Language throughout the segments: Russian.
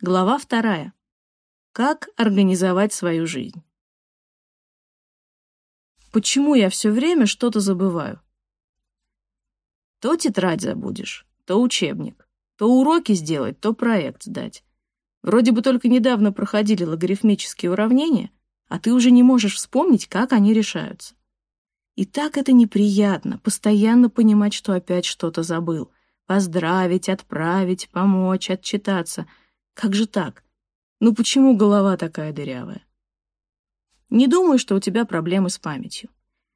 Глава вторая. Как организовать свою жизнь? Почему я все время что-то забываю? То тетрадь забудешь, то учебник, то уроки сделать, то проект сдать. Вроде бы только недавно проходили логарифмические уравнения, а ты уже не можешь вспомнить, как они решаются. И так это неприятно, постоянно понимать, что опять что-то забыл. Поздравить, отправить, помочь, отчитаться — как же так? Ну почему голова такая дырявая? Не думаю, что у тебя проблемы с памятью.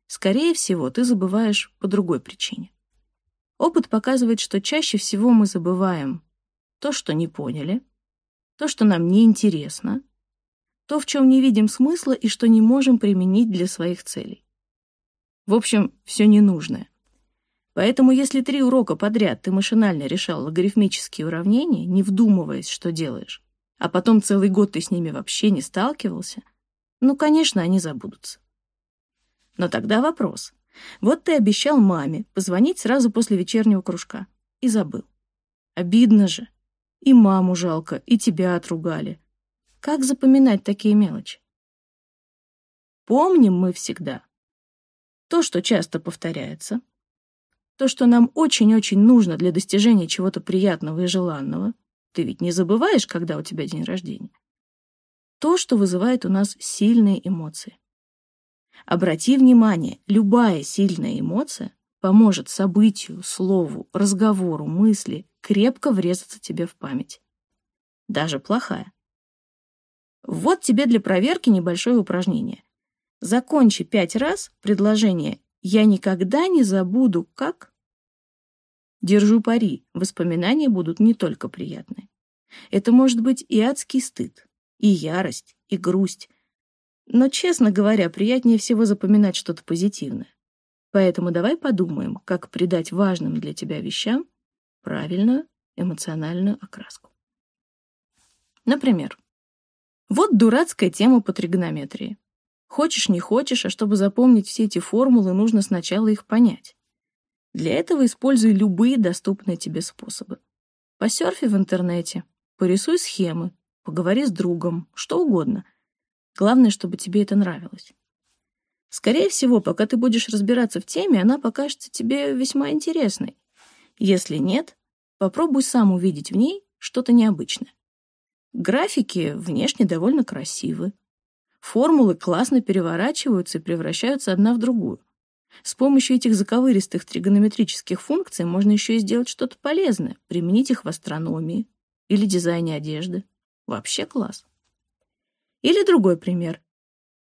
Скорее всего, ты забываешь по другой причине. Опыт показывает, что чаще всего мы забываем то, что не поняли, то, что нам не интересно, то, в чем не видим смысла и что не можем применить для своих целей. В общем, все ненужное. Поэтому если три урока подряд ты машинально решал логарифмические уравнения, не вдумываясь, что делаешь, а потом целый год ты с ними вообще не сталкивался, ну, конечно, они забудутся. Но тогда вопрос. Вот ты обещал маме позвонить сразу после вечернего кружка и забыл. Обидно же. И маму жалко, и тебя отругали. Как запоминать такие мелочи? Помним мы всегда. То, что часто повторяется, то, что нам очень-очень нужно для достижения чего-то приятного и желанного. Ты ведь не забываешь, когда у тебя день рождения. То, что вызывает у нас сильные эмоции. Обрати внимание, любая сильная эмоция поможет событию, слову, разговору, мысли крепко врезаться тебе в память. Даже плохая. Вот тебе для проверки небольшое упражнение. Закончи пять раз предложение я никогда не забуду, как... Держу пари, воспоминания будут не только приятные. Это может быть и адский стыд, и ярость, и грусть. Но, честно говоря, приятнее всего запоминать что-то позитивное. Поэтому давай подумаем, как придать важным для тебя вещам правильную эмоциональную окраску. Например, вот дурацкая тема по тригонометрии. Хочешь, не хочешь, а чтобы запомнить все эти формулы, нужно сначала их понять. Для этого используй любые доступные тебе способы. Посерфи в интернете, порисуй схемы, поговори с другом, что угодно. Главное, чтобы тебе это нравилось. Скорее всего, пока ты будешь разбираться в теме, она покажется тебе весьма интересной. Если нет, попробуй сам увидеть в ней что-то необычное. Графики внешне довольно красивы, Формулы классно переворачиваются и превращаются одна в другую. С помощью этих заковыристых тригонометрических функций можно еще и сделать что-то полезное, применить их в астрономии или дизайне одежды. Вообще класс. Или другой пример.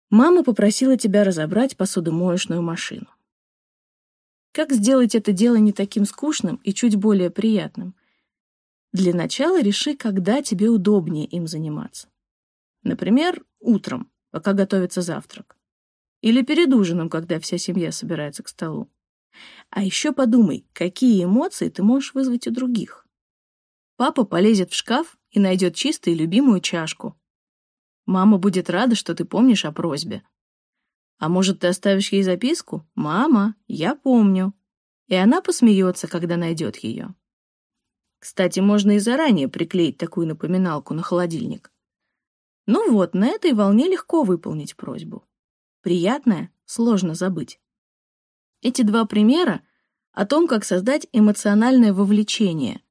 Мама попросила тебя разобрать посудомоечную машину. Как сделать это дело не таким скучным и чуть более приятным? Для начала реши, когда тебе удобнее им заниматься. Например, утром, пока готовится завтрак. Или перед ужином, когда вся семья собирается к столу. А еще подумай, какие эмоции ты можешь вызвать у других. Папа полезет в шкаф и найдет чистую любимую чашку. Мама будет рада, что ты помнишь о просьбе. А может, ты оставишь ей записку? «Мама, я помню». И она посмеется, когда найдет ее. Кстати, можно и заранее приклеить такую напоминалку на холодильник. Ну вот, на этой волне легко выполнить просьбу. Приятное сложно забыть. Эти два примера о том, как создать эмоциональное вовлечение,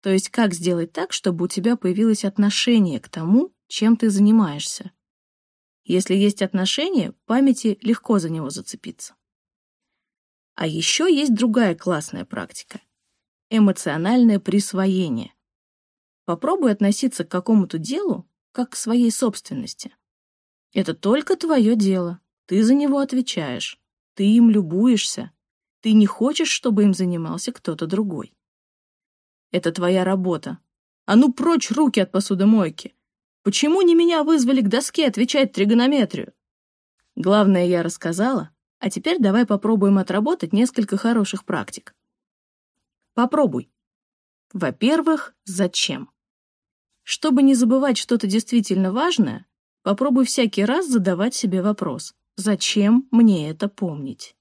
то есть как сделать так, чтобы у тебя появилось отношение к тому, чем ты занимаешься. Если есть отношение, памяти легко за него зацепиться. А еще есть другая классная практика — эмоциональное присвоение. Попробуй относиться к какому-то делу как к своей собственности. Это только твое дело. Ты за него отвечаешь. Ты им любуешься. Ты не хочешь, чтобы им занимался кто-то другой. Это твоя работа. А ну прочь руки от посудомойки. Почему не меня вызвали к доске отвечать тригонометрию? Главное, я рассказала, а теперь давай попробуем отработать несколько хороших практик. Попробуй. Во-первых, зачем? Чтобы не забывать что-то действительно важное, попробуй всякий раз задавать себе вопрос «Зачем мне это помнить?».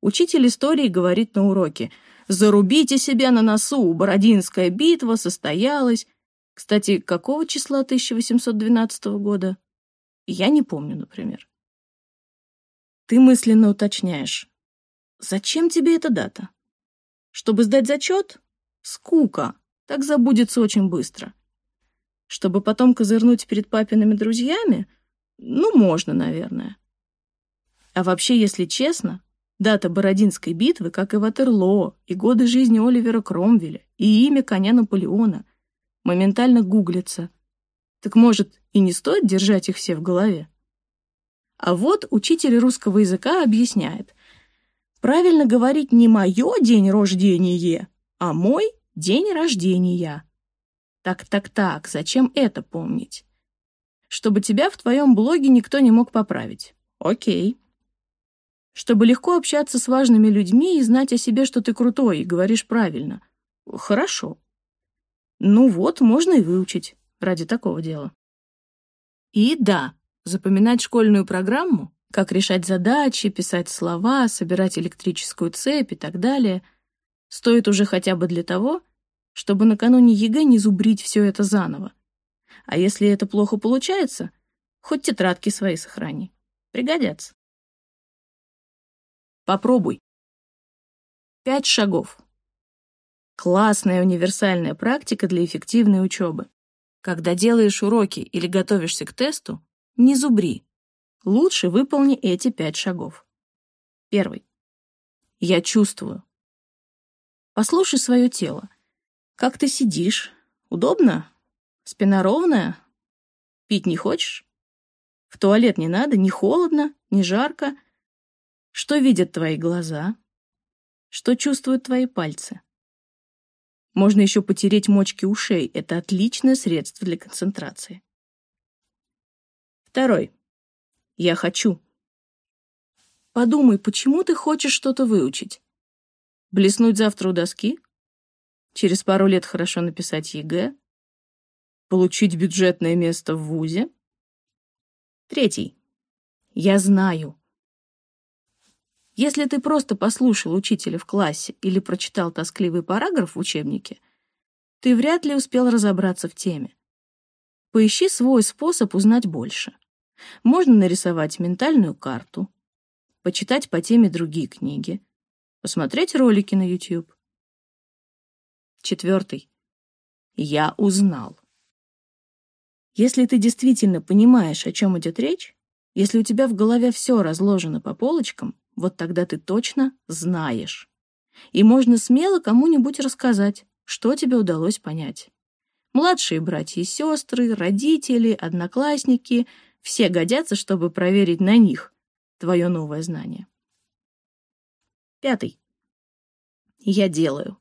Учитель истории говорит на уроке «Зарубите себя на носу, Бородинская битва состоялась». Кстати, какого числа 1812 года? Я не помню, например. Ты мысленно уточняешь. Зачем тебе эта дата? Чтобы сдать зачет? Скука. Так забудется очень быстро. Чтобы потом козырнуть перед папиными друзьями? Ну, можно, наверное. А вообще, если честно, дата Бородинской битвы, как и Ватерлоо, и годы жизни Оливера Кромвеля, и имя коня Наполеона, моментально гуглится. Так может, и не стоит держать их все в голове? А вот учитель русского языка объясняет. Правильно говорить не «моё день рождения», а «мой день рождения». Так-так-так, зачем это помнить? Чтобы тебя в твоем блоге никто не мог поправить. Окей. Чтобы легко общаться с важными людьми и знать о себе, что ты крутой и говоришь правильно. Хорошо. Ну вот, можно и выучить ради такого дела. И да, запоминать школьную программу, как решать задачи, писать слова, собирать электрическую цепь и так далее, стоит уже хотя бы для того, чтобы накануне ЕГЭ не зубрить все это заново. А если это плохо получается, хоть тетрадки свои сохрани. Пригодятся. Попробуй. Пять шагов. Классная универсальная практика для эффективной учебы. Когда делаешь уроки или готовишься к тесту, не зубри. Лучше выполни эти пять шагов. Первый. Я чувствую. Послушай свое тело. Как ты сидишь? Удобно? Спина ровная? Пить не хочешь? В туалет не надо? Не холодно? Не жарко? Что видят твои глаза? Что чувствуют твои пальцы? Можно еще потереть мочки ушей. Это отличное средство для концентрации. Второй. Я хочу. Подумай, почему ты хочешь что-то выучить? Блеснуть завтра у доски? Через пару лет хорошо написать ЕГЭ? Получить бюджетное место в ВУЗе? Третий. Я знаю. Если ты просто послушал учителя в классе или прочитал тоскливый параграф в учебнике, ты вряд ли успел разобраться в теме. Поищи свой способ узнать больше. Можно нарисовать ментальную карту, почитать по теме другие книги, посмотреть ролики на YouTube. Четвертый. Я узнал. Если ты действительно понимаешь, о чем идет речь, если у тебя в голове все разложено по полочкам, вот тогда ты точно знаешь. И можно смело кому-нибудь рассказать, что тебе удалось понять. Младшие братья и сестры, родители, одноклассники — все годятся, чтобы проверить на них твое новое знание. Пятый. Я делаю.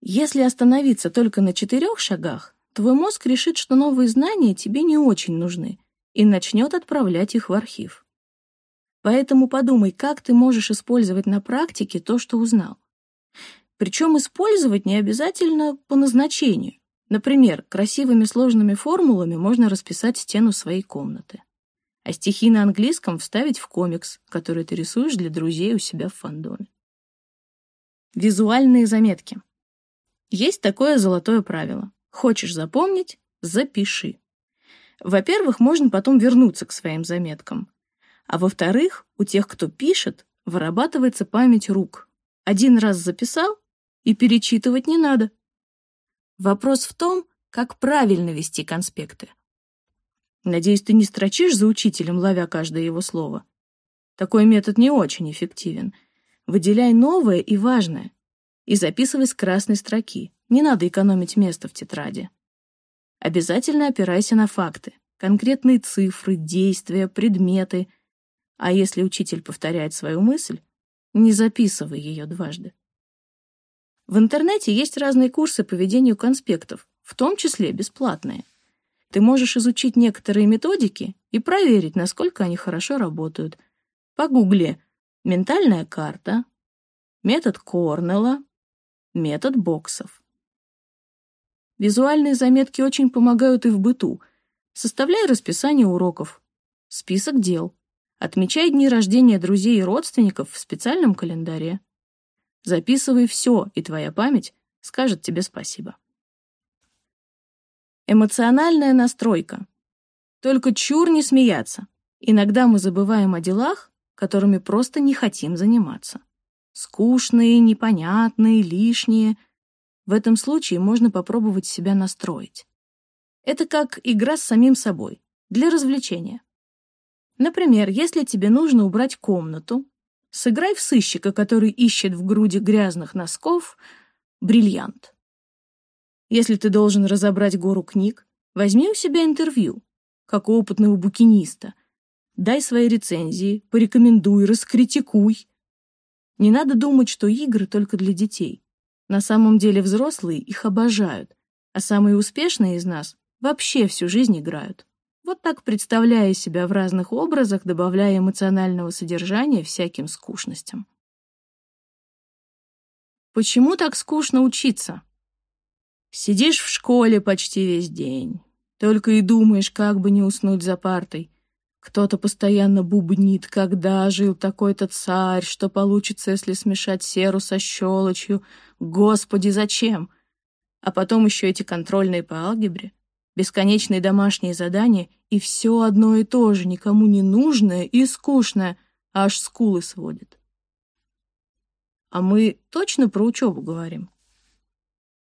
Если остановиться только на четырех шагах, твой мозг решит, что новые знания тебе не очень нужны и начнет отправлять их в архив. Поэтому подумай, как ты можешь использовать на практике то, что узнал. Причем использовать не обязательно по назначению. Например, красивыми сложными формулами можно расписать стену своей комнаты. А стихи на английском вставить в комикс, который ты рисуешь для друзей у себя в фандоме. Визуальные заметки. Есть такое золотое правило. Хочешь запомнить — запиши. Во-первых, можно потом вернуться к своим заметкам. А во-вторых, у тех, кто пишет, вырабатывается память рук. Один раз записал, и перечитывать не надо. Вопрос в том, как правильно вести конспекты. Надеюсь, ты не строчишь за учителем, ловя каждое его слово. Такой метод не очень эффективен. Выделяй новое и важное. И записывай с красной строки. Не надо экономить место в тетради. Обязательно опирайся на факты. Конкретные цифры, действия, предметы — а если учитель повторяет свою мысль, не записывай ее дважды. В интернете есть разные курсы по ведению конспектов, в том числе бесплатные. Ты можешь изучить некоторые методики и проверить, насколько они хорошо работают. Погугли «ментальная карта», метод Корнелла, метод боксов. Визуальные заметки очень помогают и в быту. Составляй расписание уроков, список дел. Отмечай дни рождения друзей и родственников в специальном календаре. Записывай все, и твоя память скажет тебе спасибо. Эмоциональная настройка. Только чур не смеяться. Иногда мы забываем о делах, которыми просто не хотим заниматься. Скучные, непонятные, лишние. В этом случае можно попробовать себя настроить. Это как игра с самим собой, для развлечения. Например, если тебе нужно убрать комнату, сыграй в сыщика, который ищет в груди грязных носков бриллиант. Если ты должен разобрать гору книг, возьми у себя интервью, как у опытного букиниста. Дай свои рецензии, порекомендуй, раскритикуй. Не надо думать, что игры только для детей. На самом деле взрослые их обожают, а самые успешные из нас вообще всю жизнь играют. Вот так представляя себя в разных образах, добавляя эмоционального содержания всяким скучностям. Почему так скучно учиться? Сидишь в школе почти весь день. Только и думаешь, как бы не уснуть за партой. Кто-то постоянно бубнит, когда жил такой-то царь, что получится, если смешать серу со щелочью. Господи, зачем? А потом еще эти контрольные по алгебре бесконечные домашние задания и все одно и то же, никому не нужное и скучное, аж скулы сводит. А мы точно про учебу говорим?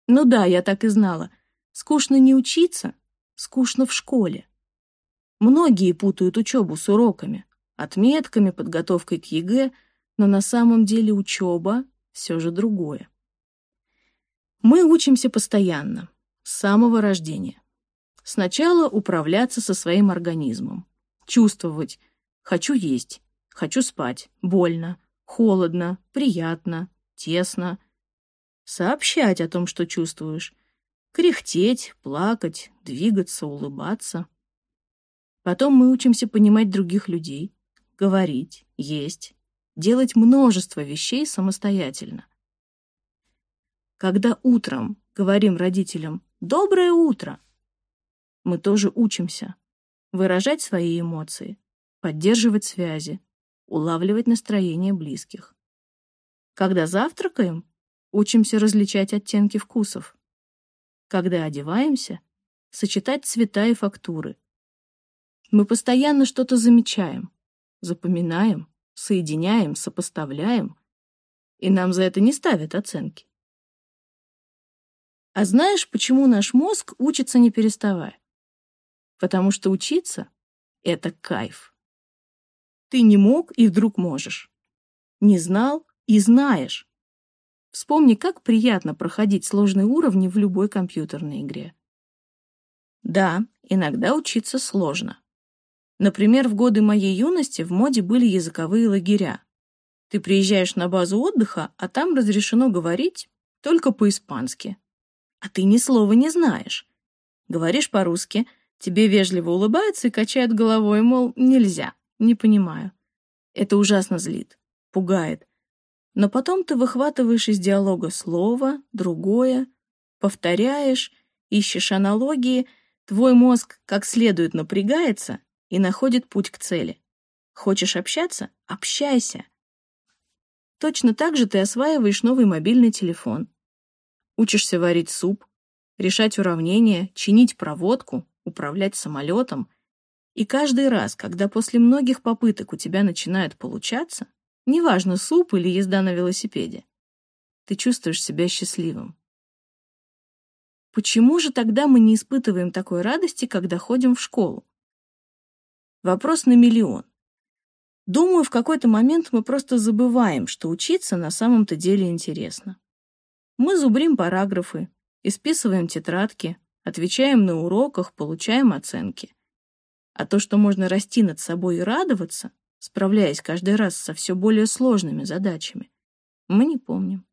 Ну да, я так и знала. Скучно не учиться, скучно в школе. Многие путают учебу с уроками, отметками, подготовкой к ЕГЭ, но на самом деле учеба все же другое. Мы учимся постоянно, с самого рождения. Сначала управляться со своим организмом. Чувствовать. Хочу есть. Хочу спать. Больно. Холодно. Приятно. Тесно. Сообщать о том, что чувствуешь. Кряхтеть, плакать, двигаться, улыбаться. Потом мы учимся понимать других людей, говорить, есть, делать множество вещей самостоятельно. Когда утром говорим родителям «доброе утро», мы тоже учимся выражать свои эмоции, поддерживать связи, улавливать настроение близких. Когда завтракаем, учимся различать оттенки вкусов. Когда одеваемся, сочетать цвета и фактуры. Мы постоянно что-то замечаем, запоминаем, соединяем, сопоставляем, и нам за это не ставят оценки. А знаешь, почему наш мозг учится не переставая? потому что учиться — это кайф. Ты не мог и вдруг можешь. Не знал и знаешь. Вспомни, как приятно проходить сложные уровни в любой компьютерной игре. Да, иногда учиться сложно. Например, в годы моей юности в моде были языковые лагеря. Ты приезжаешь на базу отдыха, а там разрешено говорить только по-испански. А ты ни слова не знаешь. Говоришь по-русски — Тебе вежливо улыбаются и качают головой, мол, нельзя, не понимаю. Это ужасно злит, пугает. Но потом ты выхватываешь из диалога слово, другое, повторяешь, ищешь аналогии, твой мозг как следует напрягается и находит путь к цели. Хочешь общаться? Общайся. Точно так же ты осваиваешь новый мобильный телефон. Учишься варить суп, решать уравнения, чинить проводку, управлять самолетом, и каждый раз, когда после многих попыток у тебя начинает получаться, неважно, суп или езда на велосипеде, ты чувствуешь себя счастливым. Почему же тогда мы не испытываем такой радости, когда ходим в школу? Вопрос на миллион. Думаю, в какой-то момент мы просто забываем, что учиться на самом-то деле интересно. Мы зубрим параграфы, исписываем тетрадки, Отвечаем на уроках, получаем оценки. А то, что можно расти над собой и радоваться, справляясь каждый раз со все более сложными задачами, мы не помним.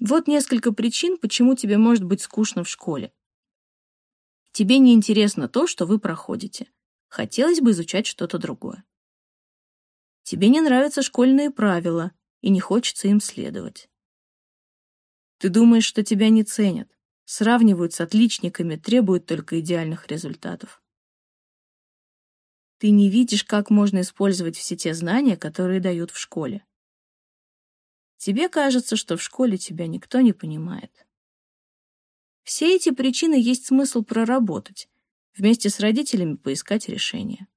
Вот несколько причин, почему тебе может быть скучно в школе. Тебе не интересно то, что вы проходите. Хотелось бы изучать что-то другое. Тебе не нравятся школьные правила, и не хочется им следовать. Ты думаешь, что тебя не ценят, сравнивают с отличниками, требуют только идеальных результатов. Ты не видишь, как можно использовать все те знания, которые дают в школе. Тебе кажется, что в школе тебя никто не понимает. Все эти причины есть смысл проработать, вместе с родителями поискать решение.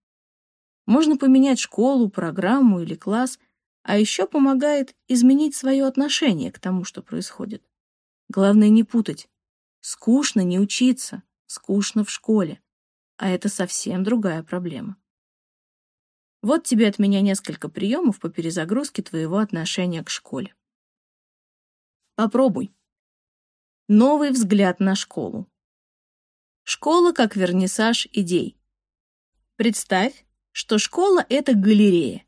Можно поменять школу, программу или класс, а еще помогает изменить свое отношение к тому, что происходит. Главное не путать. Скучно не учиться, скучно в школе. А это совсем другая проблема. Вот тебе от меня несколько приемов по перезагрузке твоего отношения к школе. Попробуй. Новый взгляд на школу. Школа как вернисаж идей. Представь, что школа — это галерея.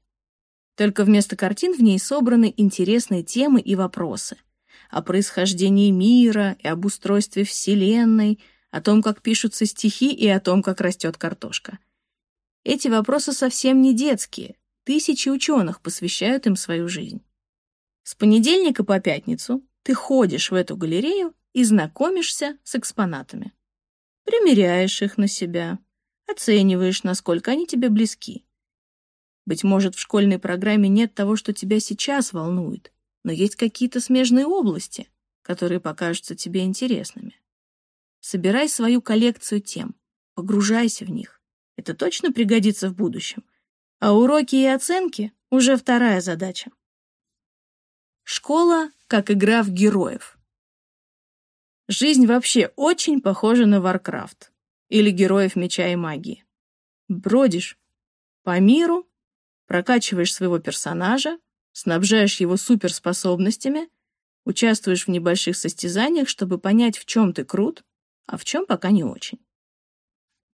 Только вместо картин в ней собраны интересные темы и вопросы о происхождении мира и об устройстве Вселенной, о том, как пишутся стихи и о том, как растет картошка. Эти вопросы совсем не детские. Тысячи ученых посвящают им свою жизнь. С понедельника по пятницу ты ходишь в эту галерею и знакомишься с экспонатами. Примеряешь их на себя, оцениваешь, насколько они тебе близки. Быть может, в школьной программе нет того, что тебя сейчас волнует, но есть какие-то смежные области, которые покажутся тебе интересными. Собирай свою коллекцию тем, погружайся в них. Это точно пригодится в будущем. А уроки и оценки — уже вторая задача. Школа как игра в героев. Жизнь вообще очень похожа на Warcraft или героев меча и магии. Бродишь по миру, прокачиваешь своего персонажа, снабжаешь его суперспособностями, участвуешь в небольших состязаниях, чтобы понять, в чем ты крут, а в чем пока не очень.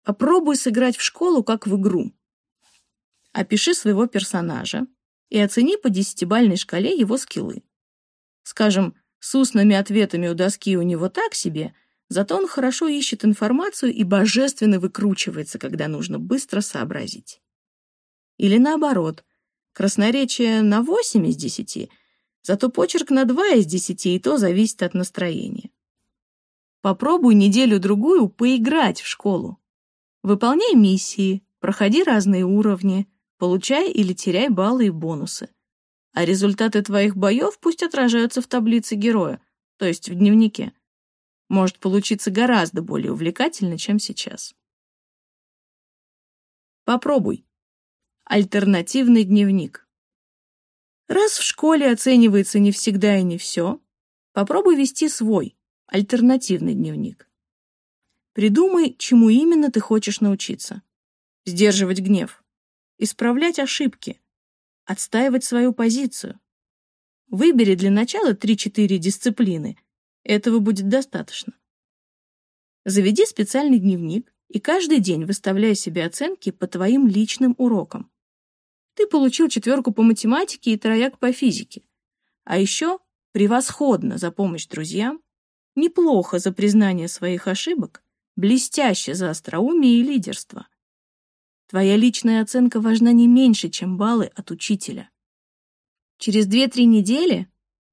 Попробуй сыграть в школу как в игру. Опиши своего персонажа и оцени по десятибальной шкале его скиллы. Скажем, с устными ответами у доски у него так себе, зато он хорошо ищет информацию и божественно выкручивается, когда нужно быстро сообразить. Или наоборот, красноречие на 8 из 10, зато почерк на 2 из 10, и то зависит от настроения. Попробуй неделю-другую поиграть в школу. Выполняй миссии, проходи разные уровни, получай или теряй баллы и бонусы а результаты твоих боев пусть отражаются в таблице героя, то есть в дневнике. Может получиться гораздо более увлекательно, чем сейчас. Попробуй. Альтернативный дневник. Раз в школе оценивается не всегда и не все, попробуй вести свой, альтернативный дневник. Придумай, чему именно ты хочешь научиться. Сдерживать гнев, исправлять ошибки, отстаивать свою позицию. Выбери для начала 3-4 дисциплины. Этого будет достаточно. Заведи специальный дневник и каждый день выставляй себе оценки по твоим личным урокам. Ты получил четверку по математике и трояк по физике. А еще превосходно за помощь друзьям, неплохо за признание своих ошибок, блестяще за остроумие и лидерство. Твоя личная оценка важна не меньше, чем баллы от учителя. Через 2-3 недели,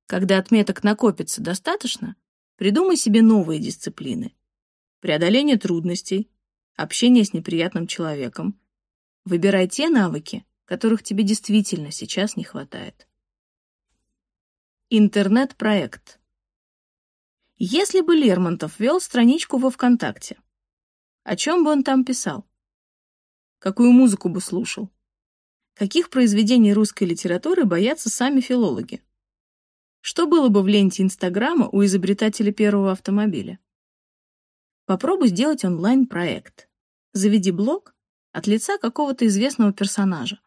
когда отметок накопится достаточно, придумай себе новые дисциплины. Преодоление трудностей, общение с неприятным человеком. Выбирай те навыки, которых тебе действительно сейчас не хватает. Интернет-проект. Если бы Лермонтов вел страничку во ВКонтакте, о чем бы он там писал? какую музыку бы слушал. Каких произведений русской литературы боятся сами филологи? Что было бы в ленте Инстаграма у изобретателя первого автомобиля? Попробуй сделать онлайн-проект. Заведи блог от лица какого-то известного персонажа.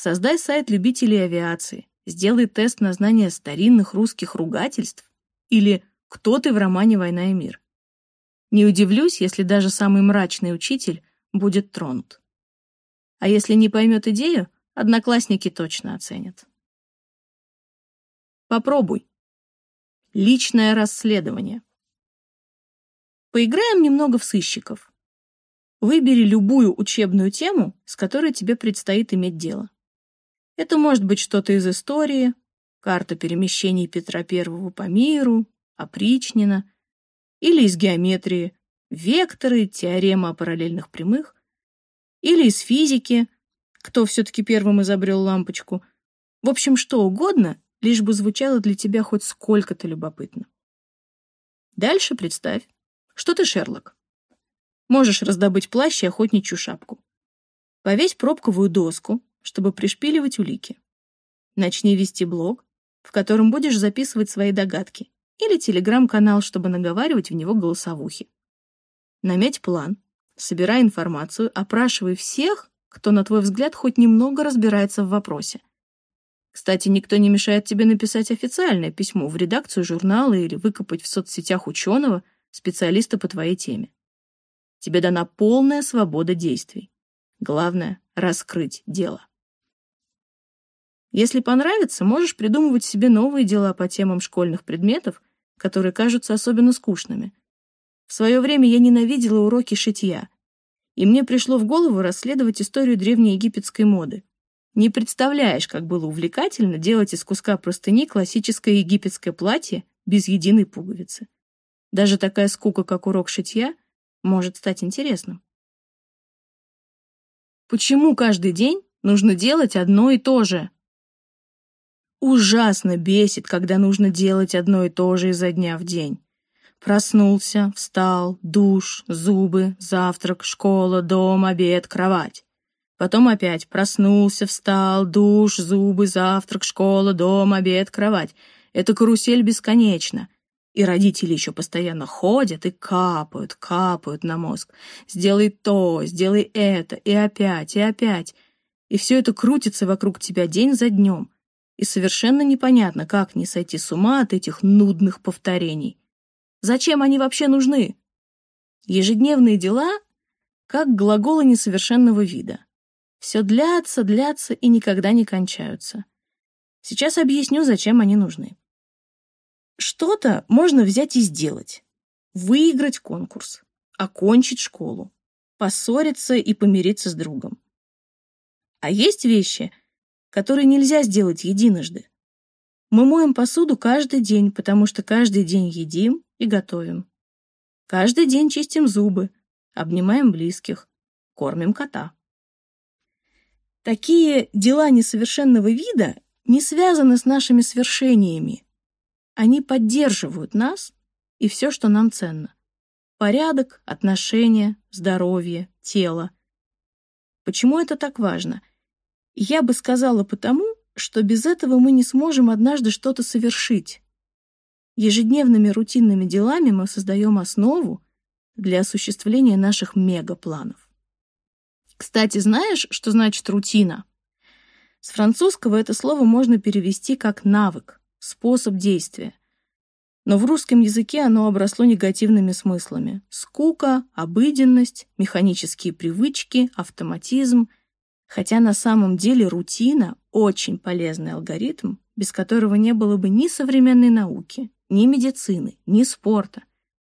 Создай сайт любителей авиации, сделай тест на знание старинных русских ругательств или «Кто ты в романе «Война и мир». Не удивлюсь, если даже самый мрачный учитель будет тронут. А если не поймет идею, одноклассники точно оценят. Попробуй. Личное расследование. Поиграем немного в сыщиков. Выбери любую учебную тему, с которой тебе предстоит иметь дело. Это может быть что-то из истории, карта перемещений Петра I по миру, опричнина, или из геометрии, векторы, теорема о параллельных прямых, или из физики, кто все-таки первым изобрел лампочку. В общем, что угодно, лишь бы звучало для тебя хоть сколько-то любопытно. Дальше представь, что ты Шерлок. Можешь раздобыть плащ и охотничью шапку. Повесь пробковую доску, чтобы пришпиливать улики. Начни вести блог, в котором будешь записывать свои догадки, или телеграм-канал, чтобы наговаривать в него голосовухи. Наметь план, собирай информацию, опрашивай всех, кто, на твой взгляд, хоть немного разбирается в вопросе. Кстати, никто не мешает тебе написать официальное письмо в редакцию журнала или выкопать в соцсетях ученого, специалиста по твоей теме. Тебе дана полная свобода действий. Главное — раскрыть дело. Если понравится, можешь придумывать себе новые дела по темам школьных предметов, которые кажутся особенно скучными. В свое время я ненавидела уроки шитья, и мне пришло в голову расследовать историю древнеегипетской моды. Не представляешь, как было увлекательно делать из куска простыни классическое египетское платье без единой пуговицы. Даже такая скука, как урок шитья — может стать интересным. Почему каждый день нужно делать одно и то же? Ужасно бесит, когда нужно делать одно и то же изо дня в день. Проснулся, встал, душ, зубы, завтрак, школа, дом, обед, кровать. Потом опять проснулся, встал, душ, зубы, завтрак, школа, дом, обед, кровать. Это карусель бесконечна. И родители еще постоянно ходят и капают, капают на мозг. Сделай то, сделай это, и опять, и опять. И все это крутится вокруг тебя день за днем. И совершенно непонятно, как не сойти с ума от этих нудных повторений. Зачем они вообще нужны? Ежедневные дела как глаголы несовершенного вида. Все длятся, длятся и никогда не кончаются. Сейчас объясню, зачем они нужны. Что-то можно взять и сделать. Выиграть конкурс, окончить школу, поссориться и помириться с другом. А есть вещи, которые нельзя сделать единожды. Мы моем посуду каждый день, потому что каждый день едим и готовим. Каждый день чистим зубы, обнимаем близких, кормим кота. Такие дела несовершенного вида не связаны с нашими свершениями, они поддерживают нас и все, что нам ценно. Порядок, отношения, здоровье, тело. Почему это так важно? Я бы сказала потому, что без этого мы не сможем однажды что-то совершить. Ежедневными рутинными делами мы создаем основу для осуществления наших мегапланов. Кстати, знаешь, что значит рутина? С французского это слово можно перевести как навык способ действия. Но в русском языке оно обросло негативными смыслами. Скука, обыденность, механические привычки, автоматизм. Хотя на самом деле рутина – очень полезный алгоритм, без которого не было бы ни современной науки, ни медицины, ни спорта,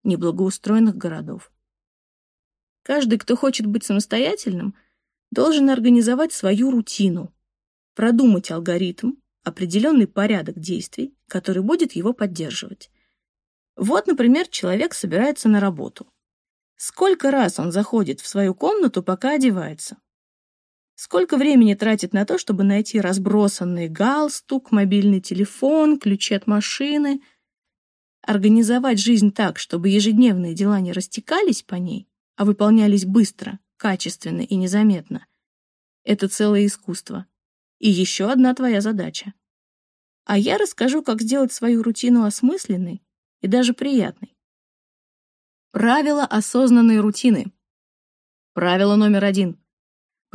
ни благоустроенных городов. Каждый, кто хочет быть самостоятельным, должен организовать свою рутину, продумать алгоритм, определенный порядок действий, который будет его поддерживать. Вот, например, человек собирается на работу. Сколько раз он заходит в свою комнату, пока одевается? Сколько времени тратит на то, чтобы найти разбросанный галстук, мобильный телефон, ключи от машины? Организовать жизнь так, чтобы ежедневные дела не растекались по ней, а выполнялись быстро, качественно и незаметно. Это целое искусство. И еще одна твоя задача. А я расскажу, как сделать свою рутину осмысленной и даже приятной. Правило осознанной рутины. Правило номер один.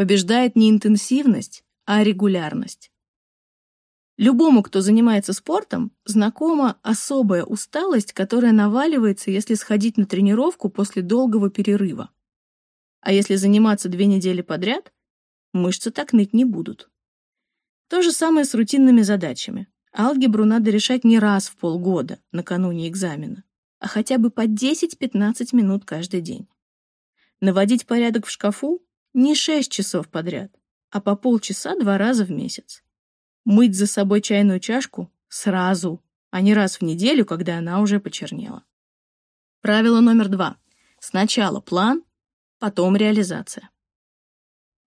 Побеждает не интенсивность, а регулярность. Любому, кто занимается спортом, знакома особая усталость, которая наваливается, если сходить на тренировку после долгого перерыва. А если заниматься две недели подряд, мышцы так ныть не будут. То же самое с рутинными задачами. Алгебру надо решать не раз в полгода, накануне экзамена, а хотя бы по 10-15 минут каждый день. Наводить порядок в шкафу не 6 часов подряд, а по полчаса два раза в месяц. Мыть за собой чайную чашку сразу, а не раз в неделю, когда она уже почернела. Правило номер два. Сначала план, потом реализация.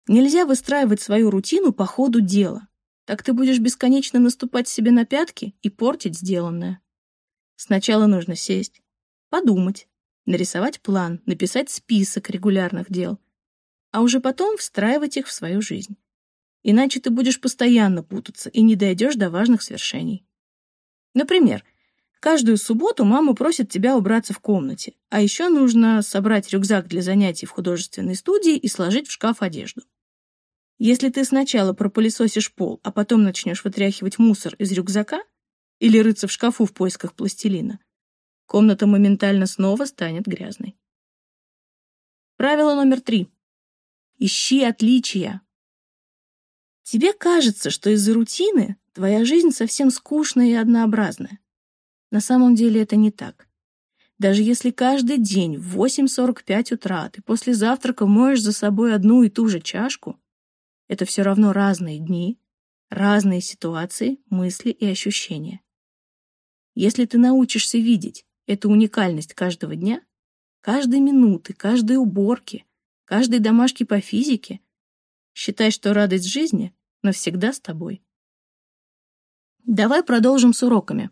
Нельзя выстраивать свою рутину по ходу дела. Так ты будешь бесконечно наступать себе на пятки и портить сделанное. Сначала нужно сесть, подумать, нарисовать план, написать список регулярных дел, а уже потом встраивать их в свою жизнь. Иначе ты будешь постоянно путаться и не дойдешь до важных свершений. Например, каждую субботу мама просит тебя убраться в комнате, а еще нужно собрать рюкзак для занятий в художественной студии и сложить в шкаф одежду. Если ты сначала пропылесосишь пол, а потом начнешь вытряхивать мусор из рюкзака или рыться в шкафу в поисках пластилина, комната моментально снова станет грязной. Правило номер три. Ищи отличия. Тебе кажется, что из-за рутины твоя жизнь совсем скучная и однообразная. На самом деле это не так. Даже если каждый день в 8.45 утра ты после завтрака моешь за собой одну и ту же чашку, это все равно разные дни, разные ситуации, мысли и ощущения. Если ты научишься видеть эту уникальность каждого дня, каждой минуты, каждой уборки, каждой домашки по физике, считай, что радость жизни навсегда с тобой. Давай продолжим с уроками.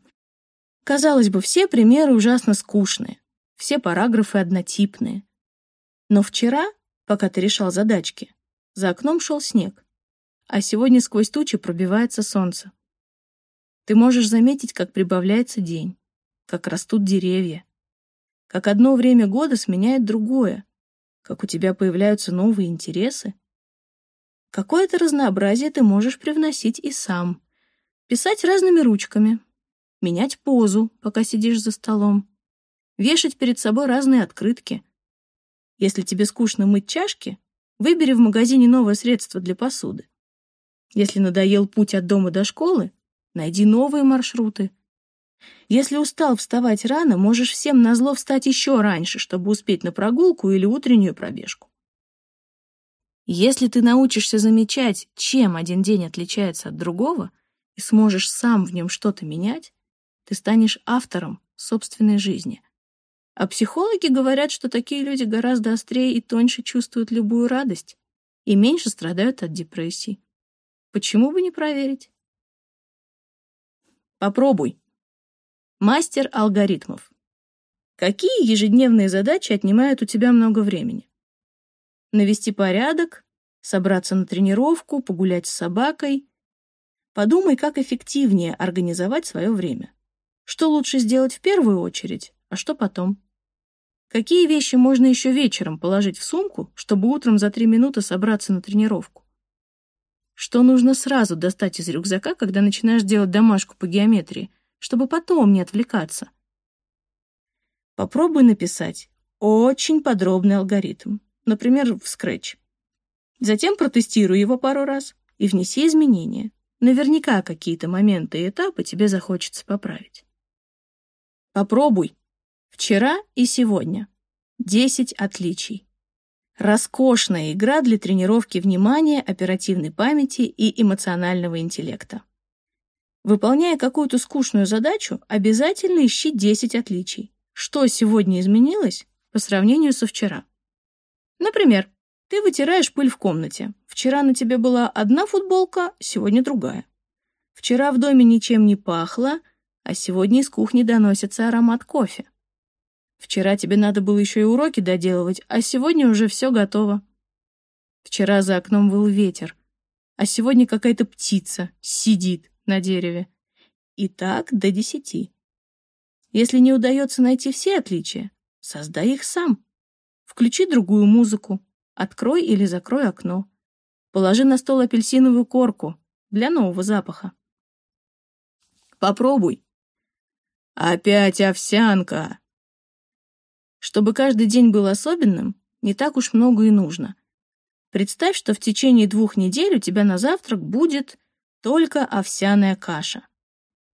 Казалось бы, все примеры ужасно скучные, все параграфы однотипные. Но вчера, пока ты решал задачки, за окном шел снег, а сегодня сквозь тучи пробивается солнце. Ты можешь заметить, как прибавляется день, как растут деревья, как одно время года сменяет другое, как у тебя появляются новые интересы. Какое-то разнообразие ты можешь привносить и сам. Писать разными ручками, менять позу, пока сидишь за столом, вешать перед собой разные открытки. Если тебе скучно мыть чашки, Выбери в магазине новое средство для посуды. Если надоел путь от дома до школы, найди новые маршруты. Если устал вставать рано, можешь всем назло встать еще раньше, чтобы успеть на прогулку или утреннюю пробежку. Если ты научишься замечать, чем один день отличается от другого, и сможешь сам в нем что-то менять, ты станешь автором собственной жизни. А психологи говорят, что такие люди гораздо острее и тоньше чувствуют любую радость и меньше страдают от депрессий. Почему бы не проверить? Попробуй. Мастер алгоритмов. Какие ежедневные задачи отнимают у тебя много времени? Навести порядок, собраться на тренировку, погулять с собакой. Подумай, как эффективнее организовать свое время. Что лучше сделать в первую очередь, а что потом? Какие вещи можно еще вечером положить в сумку, чтобы утром за три минуты собраться на тренировку? Что нужно сразу достать из рюкзака, когда начинаешь делать домашку по геометрии, чтобы потом не отвлекаться? Попробуй написать очень подробный алгоритм, например, в Scratch. Затем протестируй его пару раз и внеси изменения. Наверняка какие-то моменты и этапы тебе захочется поправить. Попробуй. Вчера и сегодня. 10 отличий. Роскошная игра для тренировки внимания, оперативной памяти и эмоционального интеллекта. Выполняя какую-то скучную задачу, обязательно ищи 10 отличий. Что сегодня изменилось по сравнению со вчера? Например, ты вытираешь пыль в комнате. Вчера на тебе была одна футболка, сегодня другая. Вчера в доме ничем не пахло, а сегодня из кухни доносится аромат кофе. Вчера тебе надо было еще и уроки доделывать, а сегодня уже все готово. Вчера за окном был ветер, а сегодня какая-то птица сидит на дереве. И так до десяти. Если не удается найти все отличия, создай их сам. Включи другую музыку, открой или закрой окно. Положи на стол апельсиновую корку для нового запаха. Попробуй. Опять овсянка. Чтобы каждый день был особенным, не так уж много и нужно. Представь, что в течение двух недель у тебя на завтрак будет только овсяная каша.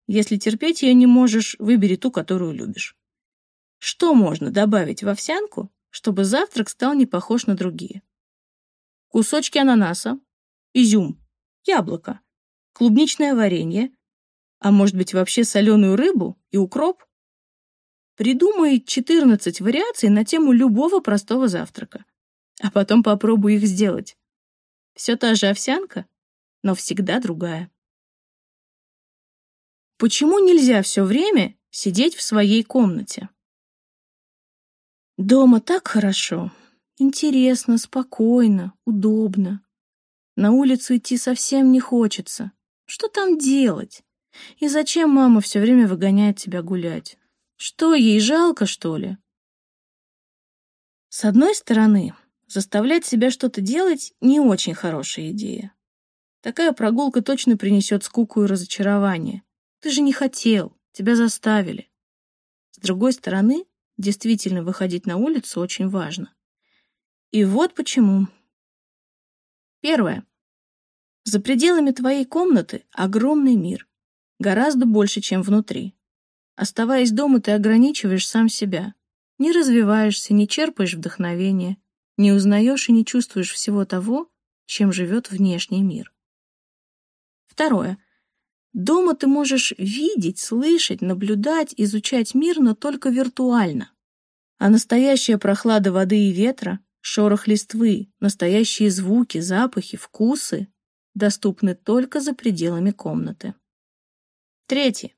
Если терпеть ее не можешь, выбери ту, которую любишь. Что можно добавить в овсянку, чтобы завтрак стал не похож на другие? Кусочки ананаса, изюм, яблоко, клубничное варенье, а может быть вообще соленую рыбу и укроп? Придумай 14 вариаций на тему любого простого завтрака, а потом попробуй их сделать. Все та же овсянка, но всегда другая. Почему нельзя все время сидеть в своей комнате? Дома так хорошо. Интересно, спокойно, удобно. На улицу идти совсем не хочется. Что там делать? И зачем мама все время выгоняет тебя гулять? Что, ей жалко, что ли? С одной стороны, заставлять себя что-то делать не очень хорошая идея. Такая прогулка точно принесет скуку и разочарование. Ты же не хотел, тебя заставили. С другой стороны, действительно выходить на улицу очень важно. И вот почему. Первое. За пределами твоей комнаты огромный мир. Гораздо больше, чем внутри. Оставаясь дома, ты ограничиваешь сам себя. Не развиваешься, не черпаешь вдохновения, не узнаешь и не чувствуешь всего того, чем живет внешний мир. Второе. Дома ты можешь видеть, слышать, наблюдать, изучать мир, но только виртуально. А настоящая прохлада воды и ветра, шорох листвы, настоящие звуки, запахи, вкусы доступны только за пределами комнаты. Третье.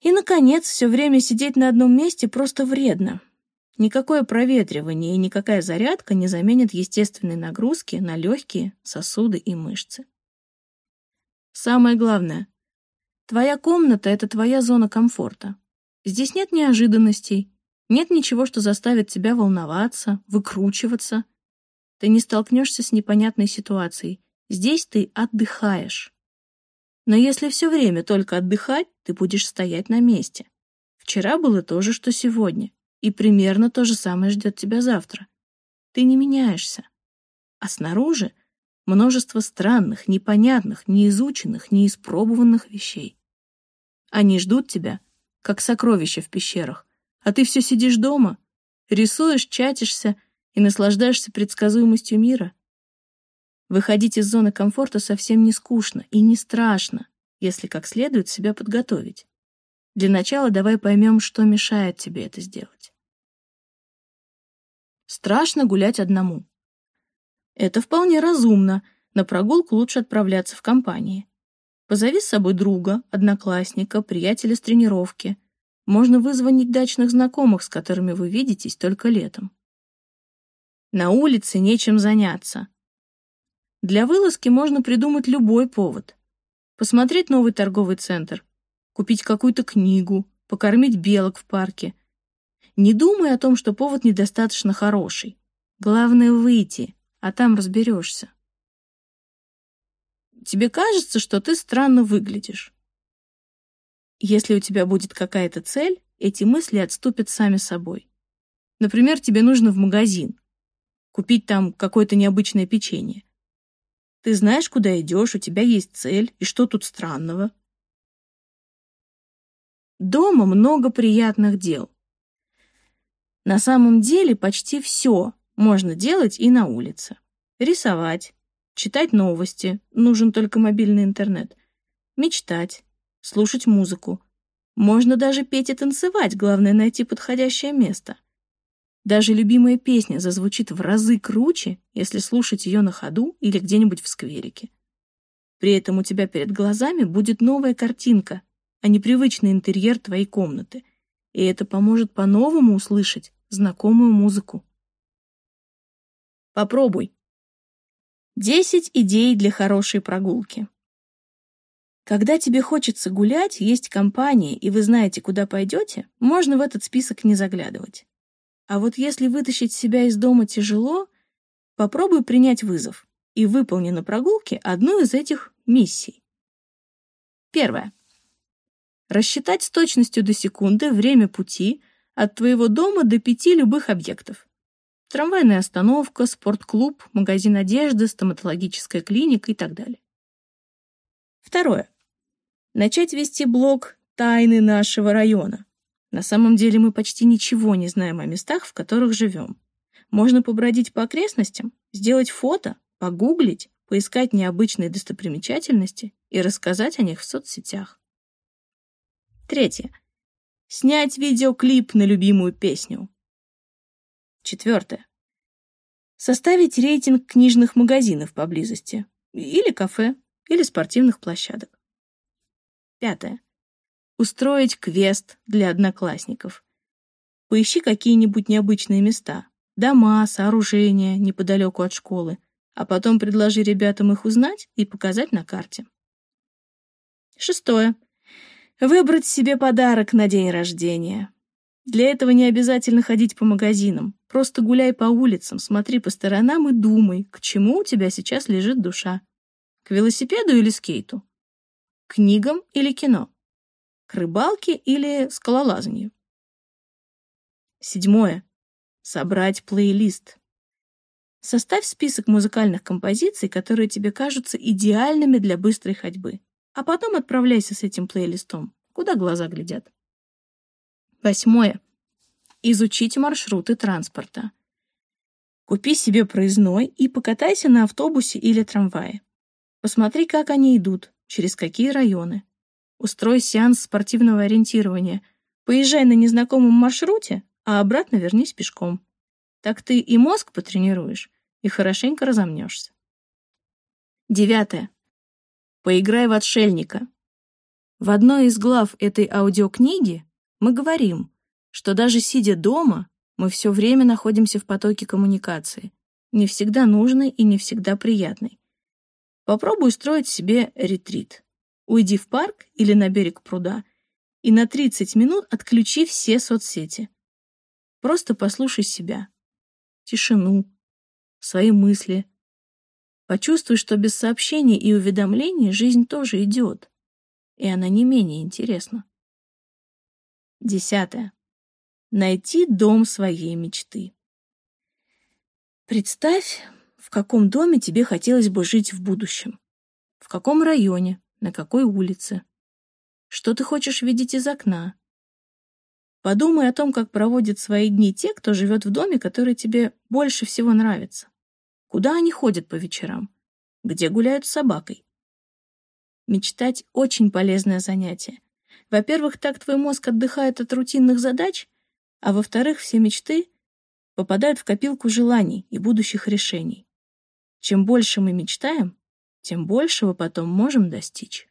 И, наконец, все время сидеть на одном месте просто вредно. Никакое проветривание и никакая зарядка не заменят естественной нагрузки на легкие, сосуды и мышцы. Самое главное. Твоя комната — это твоя зона комфорта. Здесь нет неожиданностей, нет ничего, что заставит тебя волноваться, выкручиваться. Ты не столкнешься с непонятной ситуацией. Здесь ты отдыхаешь. Но если все время только отдыхать, ты будешь стоять на месте. Вчера было то же, что сегодня, и примерно то же самое ждет тебя завтра. Ты не меняешься. А снаружи — множество странных, непонятных, неизученных, неиспробованных вещей. Они ждут тебя, как сокровища в пещерах, а ты все сидишь дома, рисуешь, чатишься и наслаждаешься предсказуемостью мира. Выходить из зоны комфорта совсем не скучно и не страшно, если как следует себя подготовить. Для начала давай поймем, что мешает тебе это сделать. Страшно гулять одному. Это вполне разумно. На прогулку лучше отправляться в компании. Позови с собой друга, одноклассника, приятеля с тренировки. Можно вызвонить дачных знакомых, с которыми вы видитесь только летом. На улице нечем заняться. Для вылазки можно придумать любой повод. Посмотреть новый торговый центр, купить какую-то книгу, покормить белок в парке. Не думай о том, что повод недостаточно хороший. Главное — выйти, а там разберешься. Тебе кажется, что ты странно выглядишь. Если у тебя будет какая-то цель, эти мысли отступят сами собой. Например, тебе нужно в магазин, купить там какое-то необычное печенье. Ты знаешь, куда идешь, у тебя есть цель, и что тут странного? Дома много приятных дел. На самом деле почти все можно делать и на улице. Рисовать, читать новости, нужен только мобильный интернет, мечтать, слушать музыку. Можно даже петь и танцевать, главное найти подходящее место. Даже любимая песня зазвучит в разы круче, если слушать ее на ходу или где-нибудь в скверике. При этом у тебя перед глазами будет новая картинка, а не привычный интерьер твоей комнаты, и это поможет по-новому услышать знакомую музыку. Попробуй. 10 идей для хорошей прогулки. Когда тебе хочется гулять, есть компания, и вы знаете, куда пойдете, можно в этот список не заглядывать. А вот если вытащить себя из дома тяжело, попробуй принять вызов и выполни на прогулке одну из этих миссий. Первое. Рассчитать с точностью до секунды время пути от твоего дома до пяти любых объектов. Трамвайная остановка, спортклуб, магазин одежды, стоматологическая клиника и так далее. Второе. Начать вести блог «Тайны нашего района». На самом деле мы почти ничего не знаем о местах, в которых живем. Можно побродить по окрестностям, сделать фото, погуглить, поискать необычные достопримечательности и рассказать о них в соцсетях. Третье. Снять видеоклип на любимую песню. Четвертое. Составить рейтинг книжных магазинов поблизости. Или кафе, или спортивных площадок. Пятое. Устроить квест для одноклассников. Поищи какие-нибудь необычные места. Дома, сооружения неподалеку от школы. А потом предложи ребятам их узнать и показать на карте. Шестое. Выбрать себе подарок на день рождения. Для этого не обязательно ходить по магазинам. Просто гуляй по улицам, смотри по сторонам и думай, к чему у тебя сейчас лежит душа. К велосипеду или скейту? К книгам или кино? К рыбалке или скалолазанию? Седьмое. Собрать плейлист. Составь список музыкальных композиций, которые тебе кажутся идеальными для быстрой ходьбы, а потом отправляйся с этим плейлистом, куда глаза глядят. Восьмое. Изучить маршруты транспорта. Купи себе проездной и покатайся на автобусе или трамвае. Посмотри, как они идут, через какие районы. Устрой сеанс спортивного ориентирования. Поезжай на незнакомом маршруте, а обратно вернись пешком. Так ты и мозг потренируешь, и хорошенько разомнешься. Девятое. Поиграй в отшельника. В одной из глав этой аудиокниги мы говорим, что даже сидя дома, мы все время находимся в потоке коммуникации, не всегда нужной и не всегда приятной. Попробуй устроить себе ретрит. Уйди в парк или на берег пруда и на 30 минут отключи все соцсети. Просто послушай себя, тишину, свои мысли. Почувствуй, что без сообщений и уведомлений жизнь тоже идет, и она не менее интересна. Десятое. Найти дом своей мечты. Представь, в каком доме тебе хотелось бы жить в будущем. В каком районе, на какой улице. Что ты хочешь видеть из окна. Подумай о том, как проводят свои дни те, кто живет в доме, который тебе больше всего нравится. Куда они ходят по вечерам? Где гуляют с собакой? Мечтать — очень полезное занятие. Во-первых, так твой мозг отдыхает от рутинных задач, а во-вторых, все мечты попадают в копилку желаний и будущих решений. Чем больше мы мечтаем, тем большего потом можем достичь.